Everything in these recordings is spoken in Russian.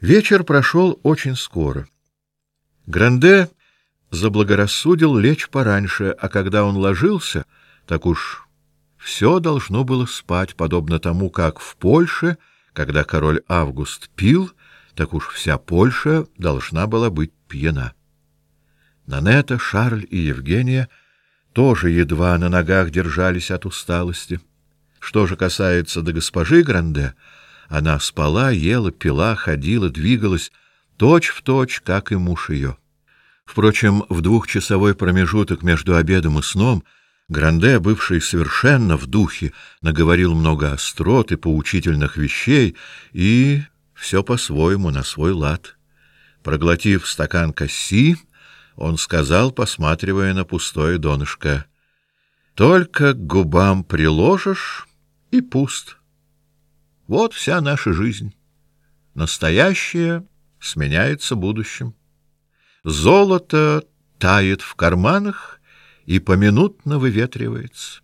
Вечер прошел очень скоро. Гранде заблагорассудил лечь пораньше, а когда он ложился, так уж все должно было спать, подобно тому, как в Польше, когда король Август пил, так уж вся Польша должна была быть пьяна. Нанета, Шарль и Евгения тоже едва на ногах держались от усталости. Что же касается до госпожи Гранде, она спала, ела, пила, ходила, двигалась, точь-в-точь, точь, как и муж ее. Впрочем, в двухчасовой промежуток между обедом и сном Гранде, бывший совершенно в духе, наговорил много острот и поучительных вещей, и все по-своему, на свой лад. Проглотив стакан касси, он сказал, посматривая на пустое донышко, «Только к губам приложишь, и пуст». Вот вся наша жизнь. Настоящее сменяется будущим. Золото тает в карманах и поминутно выветривается.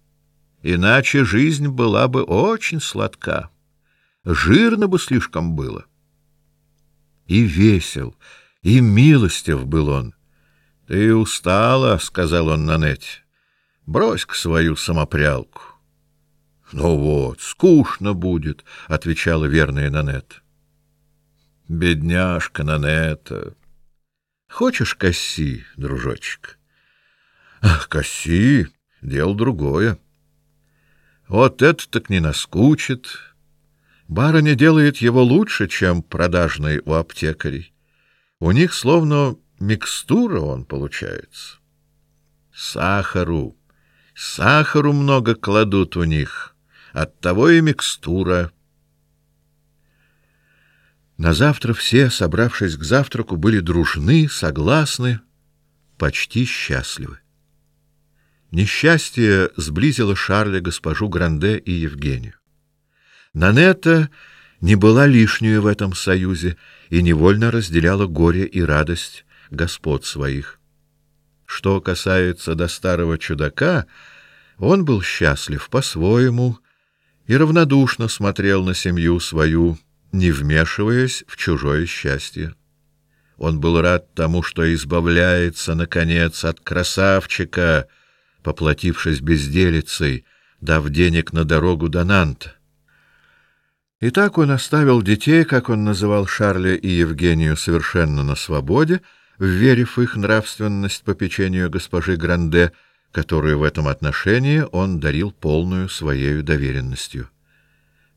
Иначе жизнь была бы очень сладка. Жирно бы слишком было. И весел, и милостив был он. — Ты устала, — сказал он Нанете. — Брось-ка свою самопрялку. — Ну вот, скучно будет, — отвечала верная Нанет. — Бедняжка Нанета. Хочешь косси, дружочек? — Ах, косси, дело другое. Вот это так не наскучит. Барыня делает его лучше, чем продажный у аптекарей. У них словно микстура он получается. Сахару, сахару много кладут у них — Оттого и микстура. На завтра все, собравшись к завтраку, были дружны, согласны, почти счастливы. Несчастье сблизило Шарля, госпожу Гранде и Евгению. Нанета не была лишнюю в этом союзе и невольно разделяла горе и радость господ своих. Что касается до старого чудака, он был счастлив по-своему, и равнодушно смотрел на семью свою, не вмешиваясь в чужое счастье. Он был рад тому, что избавляется, наконец, от красавчика, поплатившись безделицей, дав денег на дорогу до Нанта. И так он оставил детей, как он называл Шарля и Евгению, совершенно на свободе, вверив их нравственность по печенью госпожи Гранде, которую в этом отношении он дарил полную своей доверенностью.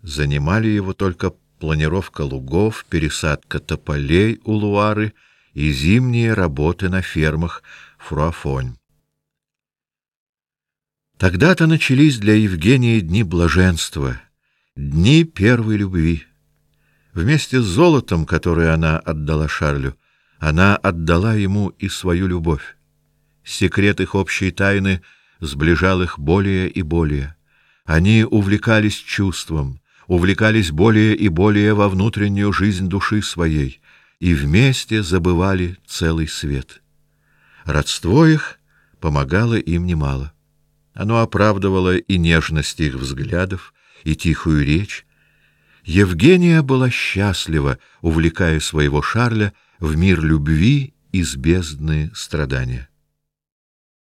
Занимали его только планировка лугов, пересадка тополей у Луары и зимние работы на фермах Фруафонь. Тогда-то начались для Евгении дни блаженства, дни первой любви. Вместе с золотом, которое она отдала Шарлю, она отдала ему и свою любовь. Секрет их общей тайны сближал их более и более. Они увлекались чувством, увлекались более и более во внутреннюю жизнь души своей и вместе забывали целый свет. Родство их помогало им немало. Оно оправдывало и нежность их взглядов, и тихую речь. Евгения была счастлива, увлекая своего Шарля в мир любви из бездны страдания.